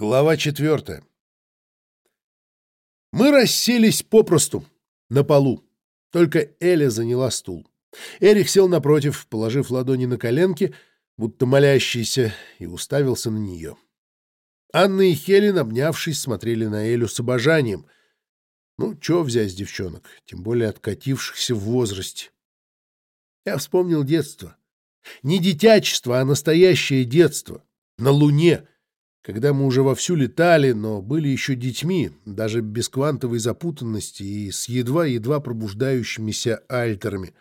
Глава четвертая. Мы расселись попросту, на полу. Только Эля заняла стул. Эрих сел напротив, положив ладони на коленки, будто молящийся, и уставился на нее. Анна и Хелен, обнявшись, смотрели на Элю с обожанием. Ну, чего взять с девчонок, тем более откатившихся в возрасте. Я вспомнил детство. Не детячество, а настоящее детство. На Луне — когда мы уже вовсю летали, но были еще детьми, даже без квантовой запутанности и с едва-едва пробуждающимися альтерами.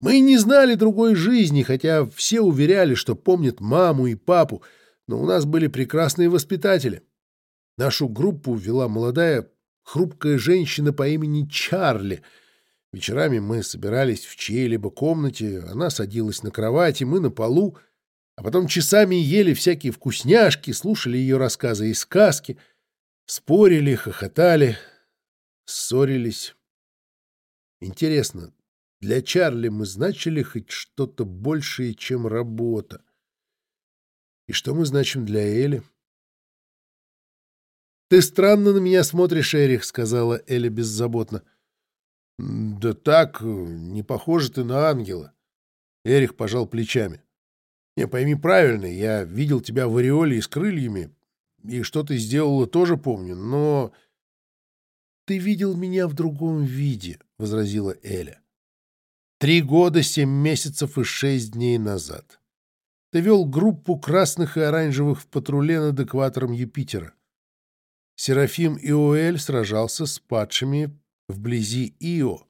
Мы не знали другой жизни, хотя все уверяли, что помнят маму и папу, но у нас были прекрасные воспитатели. Нашу группу вела молодая, хрупкая женщина по имени Чарли. Вечерами мы собирались в чьей-либо комнате, она садилась на кровати, мы на полу — а потом часами ели всякие вкусняшки, слушали ее рассказы и сказки, спорили, хохотали, ссорились. Интересно, для Чарли мы значили хоть что-то большее, чем работа? И что мы значим для Эли? «Ты странно на меня смотришь, Эрих», — сказала Эля беззаботно. «Да так, не похоже ты на ангела». Эрих пожал плечами. Не, пойми правильно, я видел тебя в ореоле и с крыльями, и что ты сделала, тоже помню, но... — Ты видел меня в другом виде, — возразила Эля. — Три года, семь месяцев и шесть дней назад. Ты вел группу красных и оранжевых в патруле над экватором Юпитера. Серафим Иоэль сражался с падшими вблизи Ио.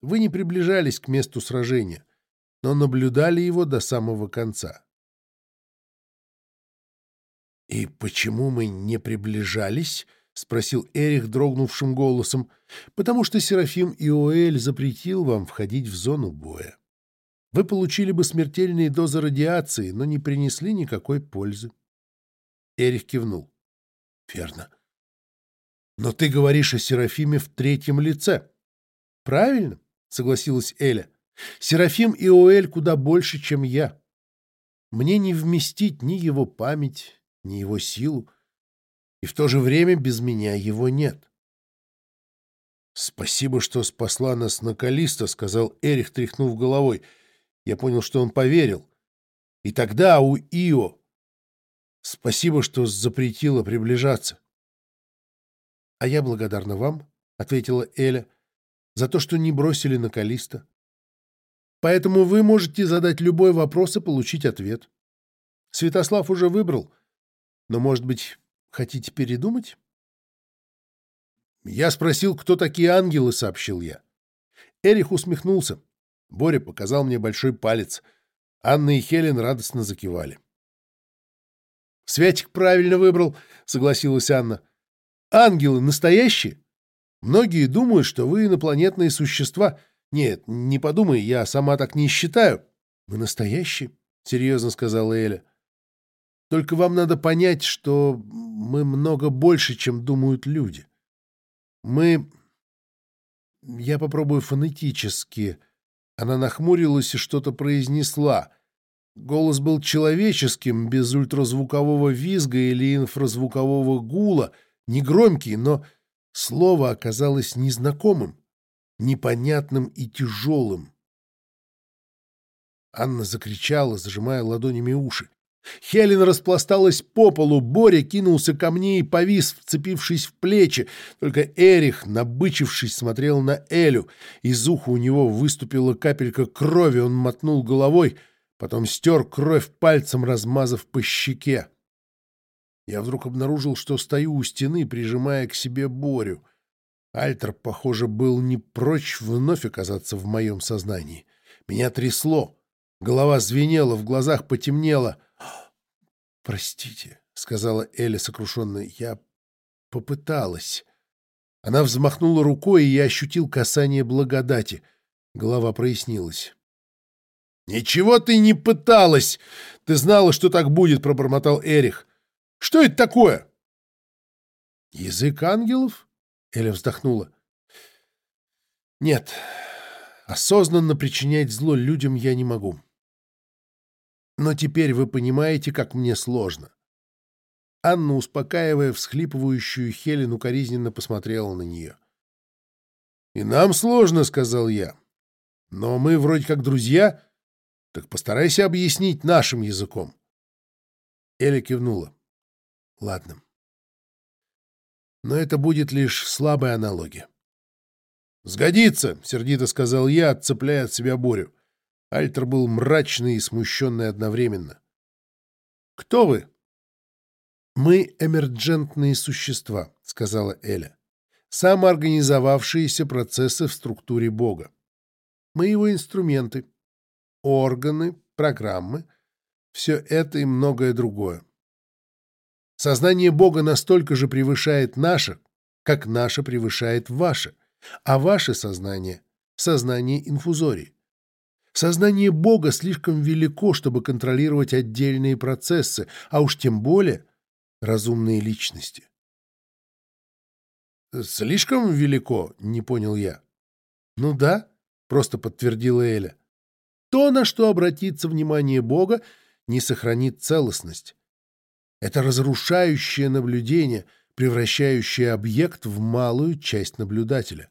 Вы не приближались к месту сражения — но наблюдали его до самого конца. «И почему мы не приближались?» — спросил Эрих дрогнувшим голосом. «Потому что Серафим Иоэль запретил вам входить в зону боя. Вы получили бы смертельные дозы радиации, но не принесли никакой пользы». Эрих кивнул. «Верно. Но ты говоришь о Серафиме в третьем лице». «Правильно», — согласилась Эля. Серафим Иоэль куда больше, чем я. Мне не вместить ни его память, ни его силу, и в то же время без меня его нет. «Спасибо, что спасла нас на Калиста», — сказал Эрих, тряхнув головой. Я понял, что он поверил. И тогда у Ио... Спасибо, что запретила приближаться. — А я благодарна вам, — ответила Эля, — за то, что не бросили на Калиста. Поэтому вы можете задать любой вопрос и получить ответ. Святослав уже выбрал, но, может быть, хотите передумать? Я спросил, кто такие ангелы, сообщил я. Эрих усмехнулся. Боря показал мне большой палец. Анна и Хелен радостно закивали. «Святик правильно выбрал», — согласилась Анна. «Ангелы настоящие? Многие думают, что вы инопланетные существа — «Нет, не подумай, я сама так не считаю». «Мы настоящие», — серьезно сказала Эля. «Только вам надо понять, что мы много больше, чем думают люди. Мы... Я попробую фонетически». Она нахмурилась и что-то произнесла. Голос был человеческим, без ультразвукового визга или инфразвукового гула, негромкий, но слово оказалось незнакомым непонятным и тяжелым. Анна закричала, зажимая ладонями уши. Хелен распласталась по полу, Боря кинулся ко мне и повис, вцепившись в плечи. Только Эрих, набычившись, смотрел на Элю. Из уха у него выступила капелька крови, он мотнул головой, потом стер кровь пальцем, размазав по щеке. Я вдруг обнаружил, что стою у стены, прижимая к себе Борю. Альтер, похоже, был не прочь вновь оказаться в моем сознании. Меня трясло, голова звенела, в глазах потемнело. «Простите», — сказала Эля сокрушенно, — «я попыталась». Она взмахнула рукой, и я ощутил касание благодати. Голова прояснилась. «Ничего ты не пыталась! Ты знала, что так будет!» — пробормотал Эрих. «Что это такое?» «Язык ангелов?» Эля вздохнула. Нет, осознанно причинять зло людям я не могу. Но теперь вы понимаете, как мне сложно. Анна, успокаивая всхлипывающую Хелен, укоризненно посмотрела на нее. «И нам сложно», — сказал я. «Но мы вроде как друзья, так постарайся объяснить нашим языком». Эля кивнула. «Ладно. Но это будет лишь слабая аналогия». «Сгодится», — сердито сказал я, отцепляя от себя Борю. Альтер был мрачный и смущенный одновременно. «Кто вы?» «Мы эмерджентные существа», — сказала Эля. «Самоорганизовавшиеся процессы в структуре Бога. Мы его инструменты, органы, программы, все это и многое другое. Сознание Бога настолько же превышает наше, как наше превышает ваше, а ваше сознание — сознание инфузории. Сознание Бога слишком велико, чтобы контролировать отдельные процессы, а уж тем более разумные личности. «Слишком велико?» — не понял я. «Ну да», — просто подтвердила Эля. «То, на что обратится внимание Бога, не сохранит целостность. Это разрушающее наблюдение, превращающее объект в малую часть наблюдателя.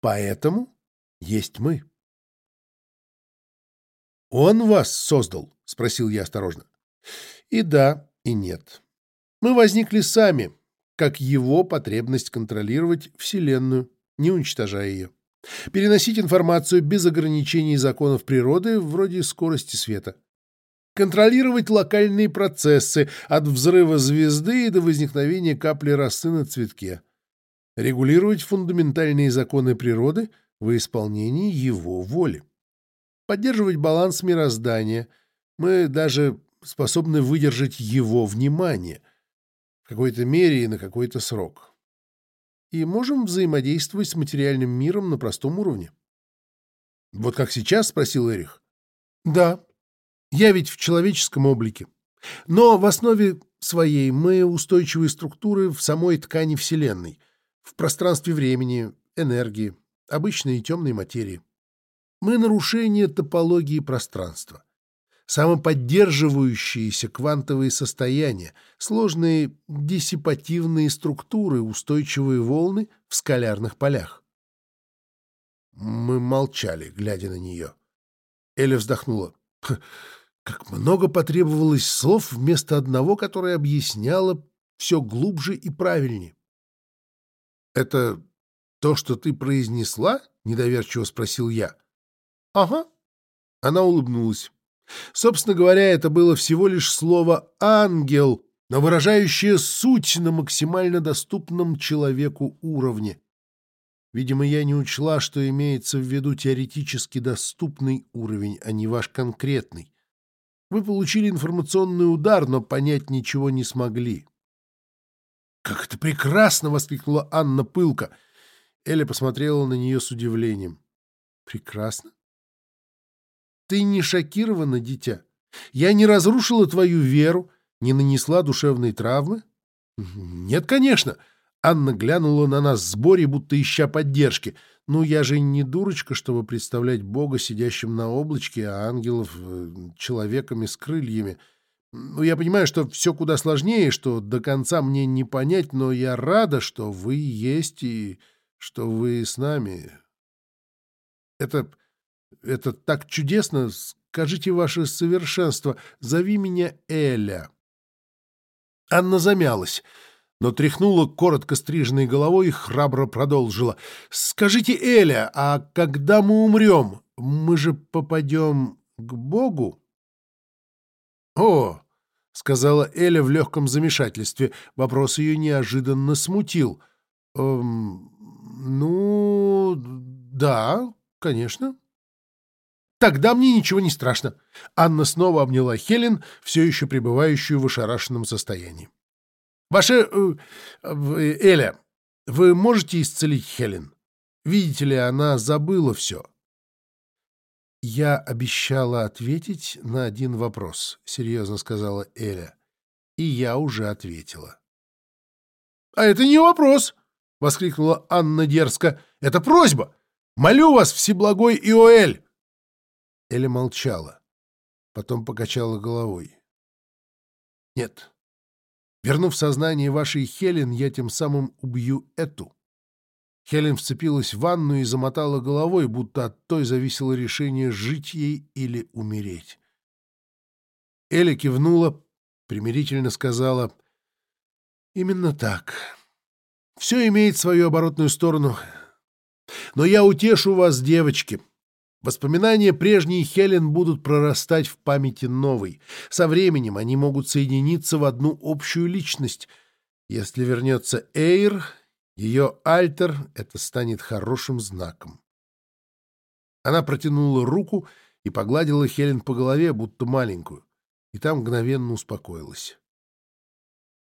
Поэтому есть мы». «Он вас создал?» — спросил я осторожно. «И да, и нет. Мы возникли сами, как его потребность контролировать Вселенную, не уничтожая ее. Переносить информацию без ограничений законов природы, вроде скорости света. Контролировать локальные процессы от взрыва звезды до возникновения капли росы на цветке. Регулировать фундаментальные законы природы во исполнении его воли поддерживать баланс мироздания. Мы даже способны выдержать его внимание в какой-то мере и на какой-то срок. И можем взаимодействовать с материальным миром на простом уровне. «Вот как сейчас?» — спросил Эрих. «Да. Я ведь в человеческом облике. Но в основе своей мы устойчивые структуры в самой ткани Вселенной, в пространстве времени, энергии, обычной и темной материи. Мы нарушение топологии пространства. Самоподдерживающиеся квантовые состояния, сложные диссипативные структуры, устойчивые волны в скалярных полях. Мы молчали, глядя на нее. Эля вздохнула. Как много потребовалось слов вместо одного, которое объясняло все глубже и правильнее. — Это то, что ты произнесла? — недоверчиво спросил я. «Ага». Она улыбнулась. Собственно говоря, это было всего лишь слово «ангел», но выражающее суть на максимально доступном человеку уровне. Видимо, я не учла, что имеется в виду теоретически доступный уровень, а не ваш конкретный. Вы получили информационный удар, но понять ничего не смогли. «Как это прекрасно!» — воскликнула Анна пылко. Эля посмотрела на нее с удивлением. «Прекрасно? Ты не шокирована, дитя? Я не разрушила твою веру, не нанесла душевной травмы? Нет, конечно. Анна глянула на нас с Борей, будто ища поддержки. Ну, я же не дурочка, чтобы представлять Бога сидящим на облачке, а ангелов э, человеками с крыльями. Ну, я понимаю, что все куда сложнее, что до конца мне не понять, но я рада, что вы есть и что вы с нами. Это это так чудесно! Скажите ваше совершенство, зови меня Эля!» Анна замялась, но тряхнула коротко стриженной головой и храбро продолжила. «Скажите, Эля, а когда мы умрем, мы же попадем к Богу?» «О!» — сказала Эля в легком замешательстве. Вопрос ее неожиданно смутил. «Эм, «Ну, да, конечно». Тогда мне ничего не страшно. Анна снова обняла Хелен, все еще пребывающую в ошарашенном состоянии. Ваша... Э, э, Эля, вы можете исцелить Хелен? Видите ли, она забыла все. Я обещала ответить на один вопрос, серьезно сказала Эля. И я уже ответила. — А это не вопрос! — воскликнула Анна дерзко. — Это просьба! Молю вас, всеблагой Иоэль! Эля молчала, потом покачала головой. «Нет, Вернув сознание вашей Хелен, я тем самым убью эту. Хелен вцепилась в ванну и замотала головой, будто от той зависело решение жить ей или умереть. Эля кивнула, примирительно сказала, «Именно так. Все имеет свою оборотную сторону. Но я утешу вас, девочки. Воспоминания прежней Хелен будут прорастать в памяти новой. Со временем они могут соединиться в одну общую личность. Если вернется Эйр, ее альтер, это станет хорошим знаком. Она протянула руку и погладила Хелен по голове, будто маленькую, и там мгновенно успокоилась.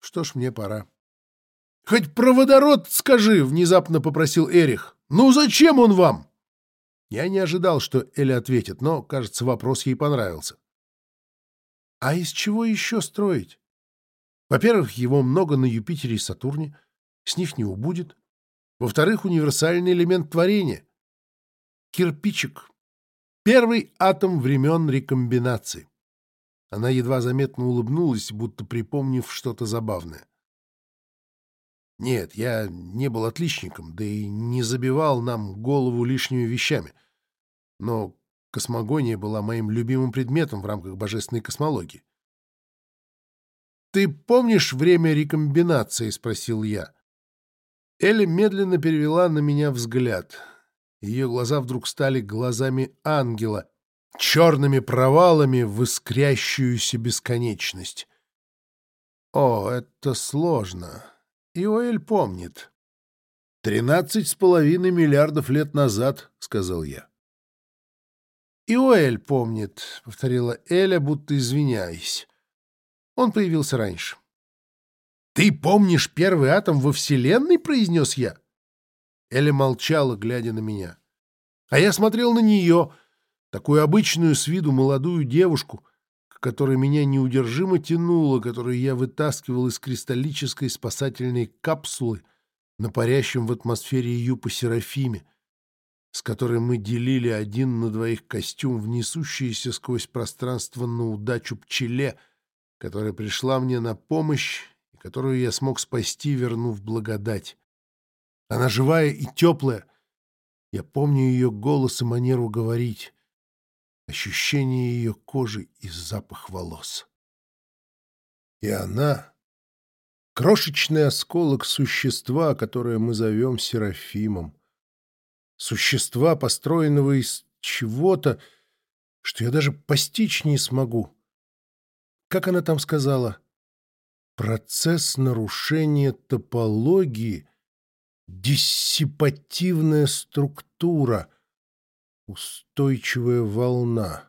Что ж, мне пора. — Хоть про водород скажи, — внезапно попросил Эрих. — Ну зачем он вам? Я не ожидал, что Эля ответит, но, кажется, вопрос ей понравился. — А из чего еще строить? Во-первых, его много на Юпитере и Сатурне — с них не убудет. Во-вторых, универсальный элемент творения. Кирпичик. Первый атом времен рекомбинации. Она едва заметно улыбнулась, будто припомнив что-то забавное. Нет, я не был отличником, да и не забивал нам голову лишними вещами. Но космогония была моим любимым предметом в рамках божественной космологии. «Ты помнишь время рекомбинации?» — спросил я. Элли медленно перевела на меня взгляд. Ее глаза вдруг стали глазами ангела, черными провалами в искрящуюся бесконечность. О, это сложно. Иоэль помнит. «Тринадцать с половиной миллиардов лет назад», — сказал я. «Иоэль помнит», — повторила Эля, будто извиняясь. Он появился раньше. «Ты помнишь первый атом во Вселенной?» — произнес я. Эля молчала, глядя на меня. А я смотрел на нее, такую обычную с виду молодую девушку, к которой меня неудержимо тянуло, которую я вытаскивал из кристаллической спасательной капсулы на парящем в атмосфере Юпа Серафиме, с которой мы делили один на двоих костюм, внесущийся сквозь пространство на удачу пчеле, которая пришла мне на помощь которую я смог спасти, вернув благодать. Она живая и теплая. Я помню ее голос и манеру говорить, ощущение ее кожи и запах волос. И она — крошечный осколок существа, которое мы зовем Серафимом. Существа, построенного из чего-то, что я даже постичь не смогу. Как она там сказала? Процесс нарушения топологии, диссипативная структура, устойчивая волна.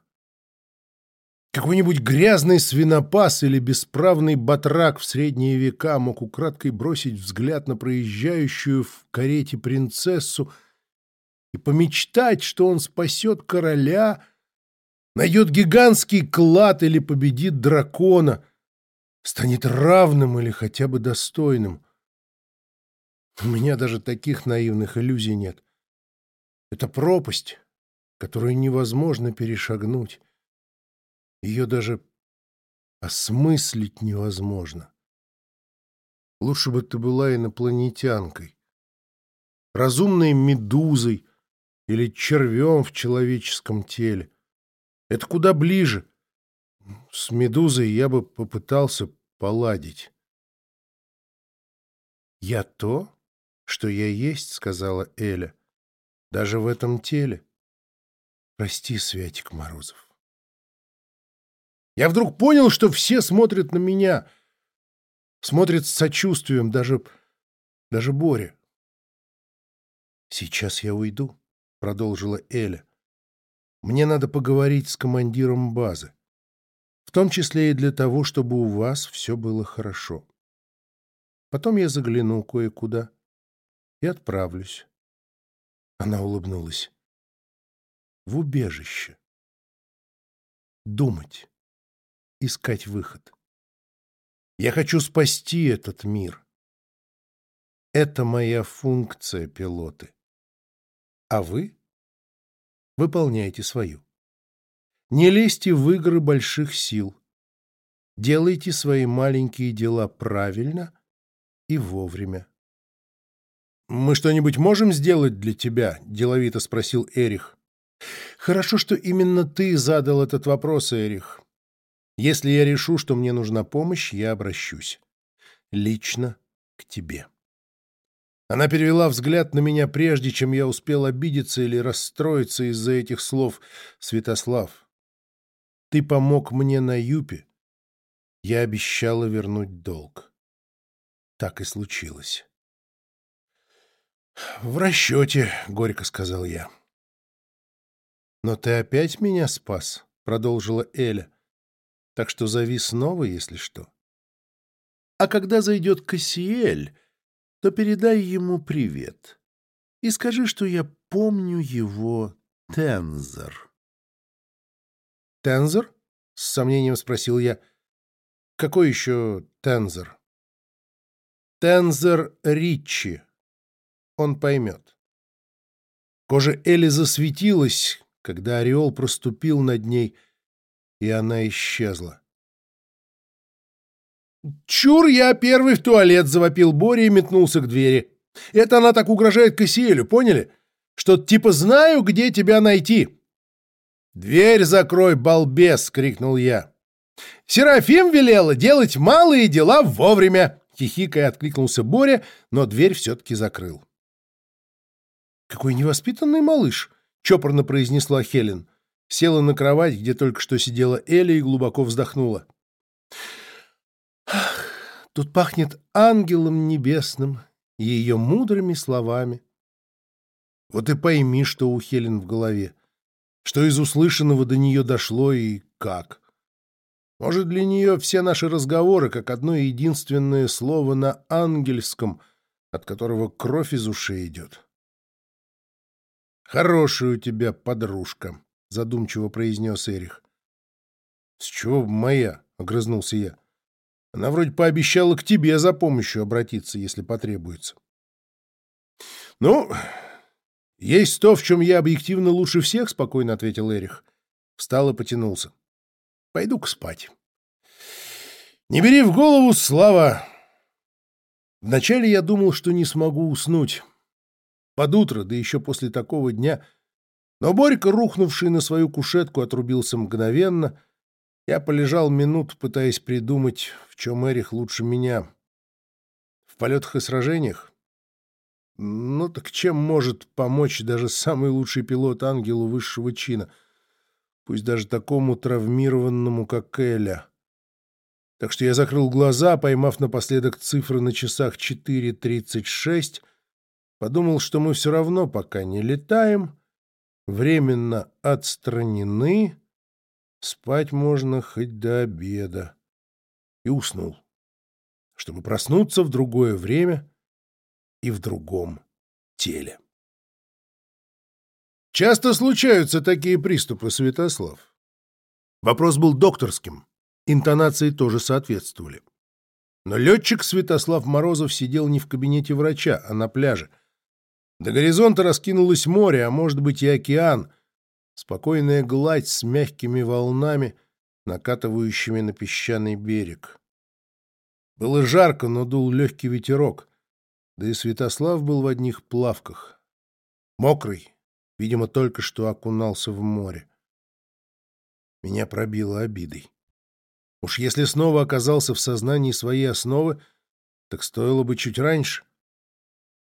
Какой-нибудь грязный свинопас или бесправный батрак в средние века мог украдкой бросить взгляд на проезжающую в карете принцессу и помечтать, что он спасет короля, найдет гигантский клад или победит дракона — станет равным или хотя бы достойным. У меня даже таких наивных иллюзий нет. Это пропасть, которую невозможно перешагнуть. Ее даже осмыслить невозможно. Лучше бы ты была инопланетянкой, разумной медузой или червем в человеческом теле. Это куда ближе, с медузой я бы попытался поладить. «Я то, что я есть», — сказала Эля, — «даже в этом теле. Прости, Святик Морозов». Я вдруг понял, что все смотрят на меня, смотрят с сочувствием, даже, даже Боря. «Сейчас я уйду», — продолжила Эля. «Мне надо поговорить с командиром базы в том числе и для того, чтобы у вас все было хорошо. Потом я загляну кое-куда и отправлюсь. Она улыбнулась. В убежище. Думать. Искать выход. Я хочу спасти этот мир. Это моя функция, пилоты. А вы выполняете свою. Не лезьте в игры больших сил. Делайте свои маленькие дела правильно и вовремя. «Мы что-нибудь можем сделать для тебя?» — деловито спросил Эрих. «Хорошо, что именно ты задал этот вопрос, Эрих. Если я решу, что мне нужна помощь, я обращусь. Лично к тебе». Она перевела взгляд на меня, прежде чем я успел обидеться или расстроиться из-за этих слов. «Святослав, ты помог мне на Юпе. Я обещала вернуть долг. Так и случилось». «В расчете», — горько сказал я. «Но ты опять меня спас», — продолжила Эля. «Так что зови снова, если что. А когда зайдет Кассиэль, то передай ему привет и скажи, что я помню его Тензор. «Тензор?» — с сомнением спросил я. «Какой еще Тензор?» «Тензор Ричи. Он поймет». Кожа Эли засветилась, когда ореол проступил над ней, и она исчезла. «Чур, я первый в туалет!» — завопил Боря и метнулся к двери. «Это она так угрожает Кассиэлю, поняли? Что типа знаю, где тебя найти!» «Дверь закрой, балбес!» — крикнул я. «Серафим велела делать малые дела вовремя!» — хихикая откликнулся Боря, но дверь все-таки закрыл. «Какой невоспитанный малыш!» — чопорно произнесла Хелен. Села на кровать, где только что сидела Эля, и глубоко вздохнула. Тут пахнет ангелом небесным и ее мудрыми словами. Вот и пойми, что у Хелен в голове, что из услышанного до нее дошло и как. Может, для нее все наши разговоры как одно единственное слово на ангельском, от которого кровь из ушей идет. «Хорошая у тебя подружка», — задумчиво произнес Эрих. «С чего моя?» — огрызнулся я. Она вроде пообещала к тебе за помощью обратиться, если потребуется. Ну, есть то, в чем я объективно лучше всех, спокойно ответил Эрих. Встал и потянулся. Пойду-ка спать. Не бери в голову, Слава. Вначале я думал, что не смогу уснуть. Под утро, да еще после такого дня. Но Борька, рухнувший на свою кушетку, отрубился мгновенно — я полежал минут, пытаясь придумать, в чем Эрих лучше меня. В полетах и сражениях? Ну так чем может помочь даже самый лучший пилот ангелу высшего чина? Пусть даже такому травмированному, как Эля. Так что я закрыл глаза, поймав напоследок цифры на часах 4.36, подумал, что мы все равно пока не летаем, временно отстранены Спать можно хоть до обеда. И уснул, чтобы проснуться в другое время и в другом теле. Часто случаются такие приступы, Святослав. Вопрос был докторским, интонации тоже соответствовали. Но летчик Святослав Морозов сидел не в кабинете врача, а на пляже. До горизонта раскинулось море, а может быть и океан — спокойная гладь с мягкими волнами, накатывающими на песчаный берег. Было жарко, но дул легкий ветерок, да и Святослав был в одних плавках. Мокрый, видимо, только что окунался в море. Меня пробило обидой. Уж если снова оказался в сознании своей основы, так стоило бы чуть раньше.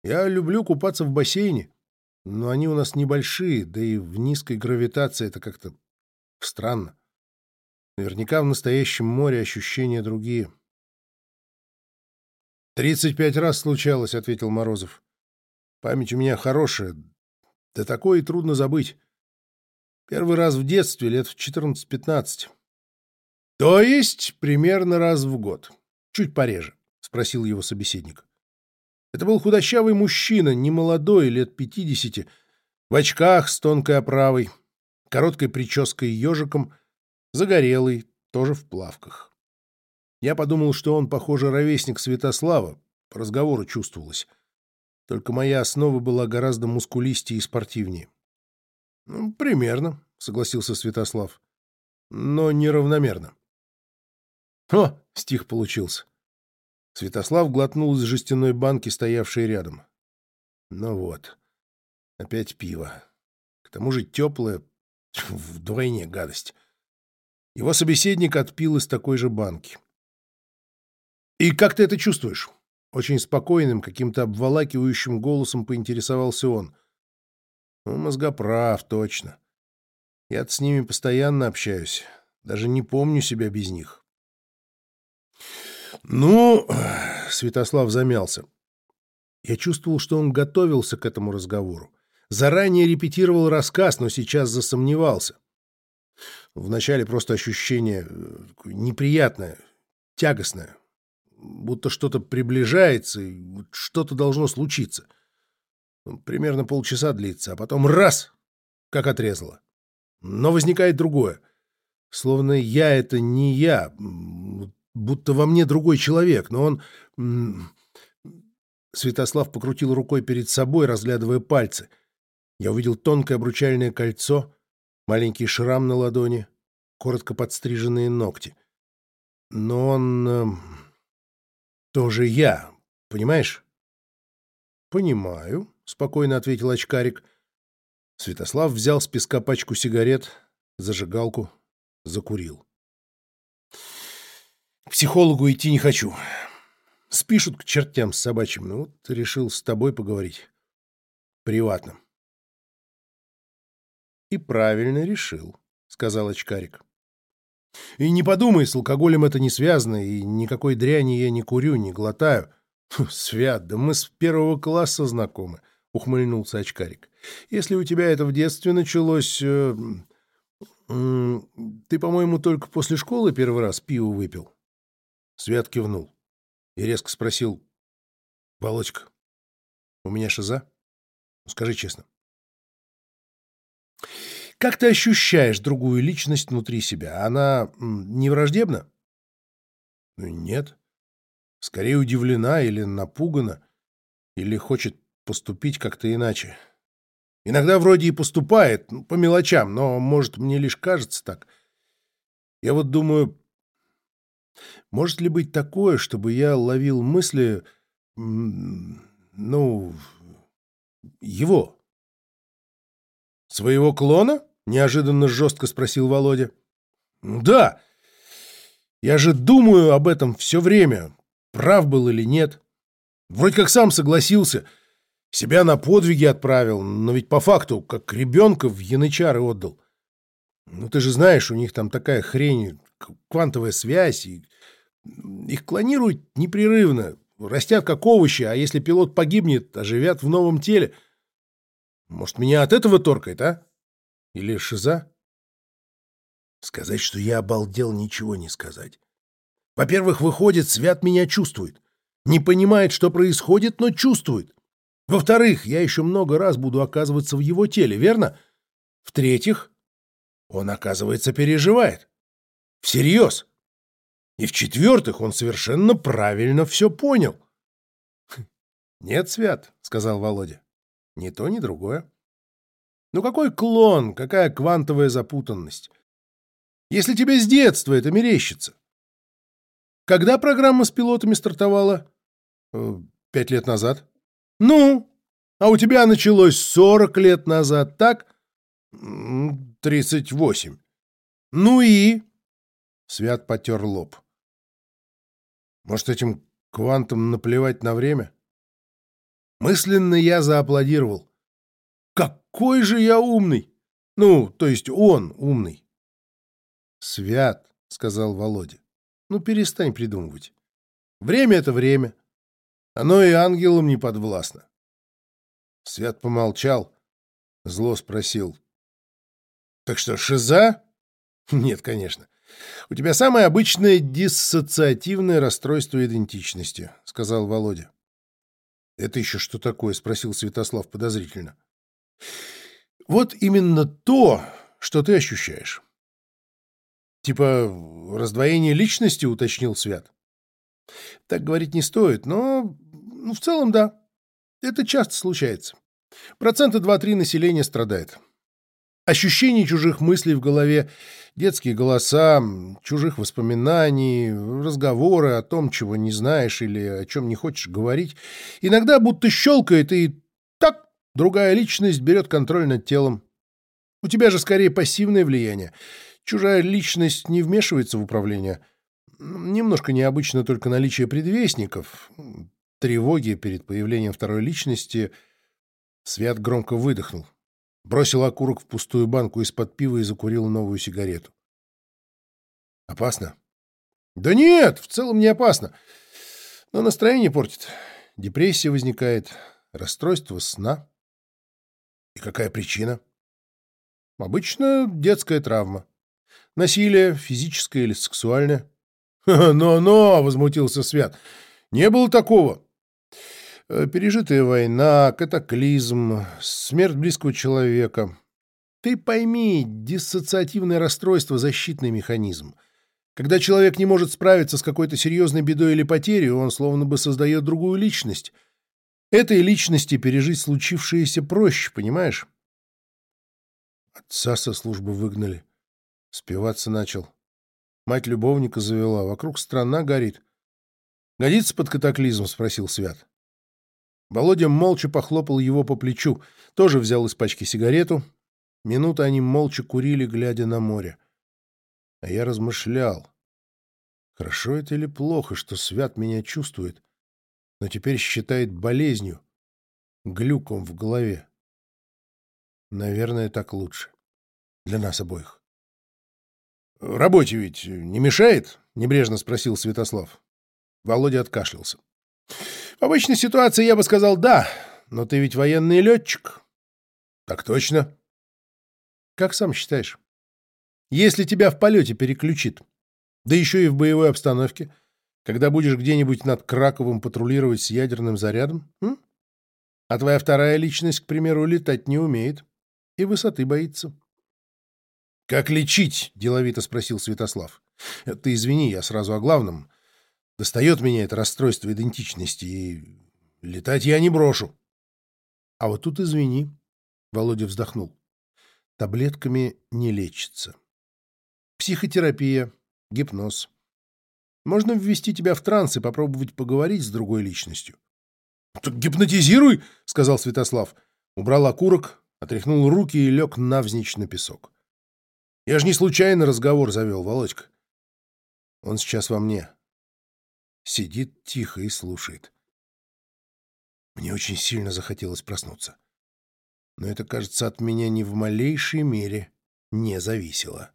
Я люблю купаться в бассейне, но они у нас небольшие, да и в низкой гравитации это как-то странно. Наверняка в настоящем море ощущения другие. «Тридцать пять раз случалось», — ответил Морозов. «Память у меня хорошая. Да такое и трудно забыть. Первый раз в детстве, лет в четырнадцать-пятнадцать. То есть примерно раз в год. Чуть пореже», — спросил его собеседник. Это был худощавый мужчина, немолодой, лет пятидесяти, в очках с тонкой оправой, короткой прической ежиком, загорелый, тоже в плавках. Я подумал, что он, похоже, ровесник Святослава, по разговору чувствовалось. Только моя основа была гораздо мускулистее и спортивнее. «Ну, примерно», — согласился Святослав, — «но неравномерно». О, стих получился. Святослав глотнул из жестяной банки, стоявшей рядом. Ну вот, опять пиво. К тому же теплое, вдвойне гадость. Его собеседник отпил из такой же банки. «И как ты это чувствуешь?» Очень спокойным, каким-то обволакивающим голосом поинтересовался он. «Ну, мозгоправ, точно. я с ними постоянно общаюсь. Даже не помню себя без них». «Ну...» — Святослав замялся. Я чувствовал, что он готовился к этому разговору. Заранее репетировал рассказ, но сейчас засомневался. Вначале просто ощущение э, неприятное, тягостное, будто что-то приближается, и что-то должно случиться. Примерно полчаса длится, а потом раз, как отрезало. Но возникает другое. Словно я — это не я, будто во мне другой человек, но он... Святослав покрутил рукой перед собой, разглядывая пальцы. Я увидел тонкое обручальное кольцо, маленький шрам на ладони, коротко подстриженные ногти. Но он... Э, тоже я, понимаешь? Понимаю, спокойно ответил очкарик. Святослав взял с песка пачку сигарет, зажигалку, закурил. К психологу идти не хочу. Спишут к чертям с собачьим. Ну, вот решил с тобой поговорить. Приватно. И правильно решил, сказал очкарик. И не подумай, с алкоголем это не связано, и никакой дряни я не курю, не глотаю. Фу, свят, да мы с первого класса знакомы, ухмыльнулся очкарик. Если у тебя это в детстве началось... Э, э, ты, по-моему, только после школы первый раз пиво выпил. Свят кивнул и резко спросил. «Володька, у меня шиза? Скажи честно». Как ты ощущаешь другую личность внутри себя? Она не враждебна? Ну, нет. Скорее удивлена или напугана, или хочет поступить как-то иначе. Иногда вроде и поступает, ну, по мелочам, но, может, мне лишь кажется так. Я вот думаю, может ли быть такое, чтобы я ловил мысли, ну, его? Своего клона? — неожиданно жестко спросил Володя. «Да! Я же думаю об этом все время, прав был или нет. Вроде как сам согласился, себя на подвиги отправил, но ведь по факту, как ребенка в янычары отдал. Ну ты же знаешь, у них там такая хрень, квантовая связь, и их клонируют непрерывно, растят как овощи, а если пилот погибнет, оживят в новом теле. Может, меня от этого торкает, а?» Или шиза? Сказать, что я обалдел, ничего не сказать. Во-первых, выходит, Свят меня чувствует. Не понимает, что происходит, но чувствует. Во-вторых, я еще много раз буду оказываться в его теле, верно? В-третьих, он, оказывается, переживает. Всерьез. И в-четвертых, он совершенно правильно все понял. — Нет, Свят, — сказал Володя. — Ни то, ни другое. Ну какой клон, какая квантовая запутанность? Если тебе с детства это мерещится. Когда программа с пилотами стартовала? Э, пять лет назад. Ну, а у тебя началось сорок лет назад, так? Тридцать восемь. Ну и? Свят потер лоб. Может, этим квантом наплевать на время? Мысленно я зааплодировал. Какой же я умный! Ну, то есть он умный. Свят, сказал Володя. Ну, перестань придумывать. Время — это время. Оно и ангелам не подвластно. Свят помолчал, зло спросил. Так что, шиза? Нет, конечно. У тебя самое обычное диссоциативное расстройство идентичности, сказал Володя. Это еще что такое? спросил Святослав подозрительно. Вот именно то, что ты ощущаешь. Типа раздвоение личности, уточнил Свят. Так говорить не стоит, но ну, в целом да. Это часто случается. Процента 2-3 населения страдает. Ощущение чужих мыслей в голове, детские голоса, чужих воспоминаний, разговоры о том, чего не знаешь или о чем не хочешь говорить, иногда будто щелкает и так другая личность берет контроль над телом. У тебя же скорее пассивное влияние. Чужая личность не вмешивается в управление. Немножко необычно только наличие предвестников, тревоги перед появлением второй личности. Свят громко выдохнул. Бросил окурок в пустую банку из-под пива и закурил новую сигарету. Опасно? Да нет, в целом не опасно. Но настроение портит. Депрессия возникает, расстройство сна. И какая причина? Обычно детская травма. Насилие, физическое или сексуальное. «Но-но!» — возмутился Свят. «Не было такого. Э, пережитая война, катаклизм, смерть близкого человека. Ты пойми, диссоциативное расстройство – защитный механизм. Когда человек не может справиться с какой-то серьезной бедой или потерей, он словно бы создает другую личность. Этой личности пережить случившееся проще, понимаешь? Отца со службы выгнали. Спиваться начал. Мать любовника завела. Вокруг страна горит. «Годится под катаклизм?» — спросил Свят. Володя молча похлопал его по плечу, тоже взял из пачки сигарету. Минуту они молча курили, глядя на море. А я размышлял. Хорошо это или плохо, что Свят меня чувствует, но теперь считает болезнью, глюком в голове. Наверное, так лучше. Для нас обоих. «Работе ведь не мешает?» — небрежно спросил Святослав. Володя откашлялся. В обычной ситуации я бы сказал «да», но ты ведь военный летчик. Так точно. Как сам считаешь? Если тебя в полете переключит, да еще и в боевой обстановке, когда будешь где-нибудь над Краковым патрулировать с ядерным зарядом, м? а твоя вторая личность, к примеру, летать не умеет и высоты боится. «Как лечить?» — деловито спросил Святослав. «Ты извини, я сразу о главном. Достает меня это расстройство идентичности, и летать я не брошу. А вот тут извини, — Володя вздохнул. Таблетками не лечится. Психотерапия, гипноз. Можно ввести тебя в транс и попробовать поговорить с другой личностью. — гипнотизируй, — сказал Святослав. Убрал окурок, отряхнул руки и лег навзничь на песок. Я же не случайно разговор завел, Володька. Он сейчас во мне сидит тихо и слушает. Мне очень сильно захотелось проснуться. Но это, кажется, от меня ни в малейшей мере не зависело.